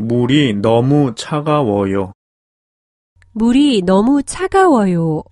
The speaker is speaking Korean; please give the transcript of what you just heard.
물이 너무 차가워요. 물이 너무 차가워요.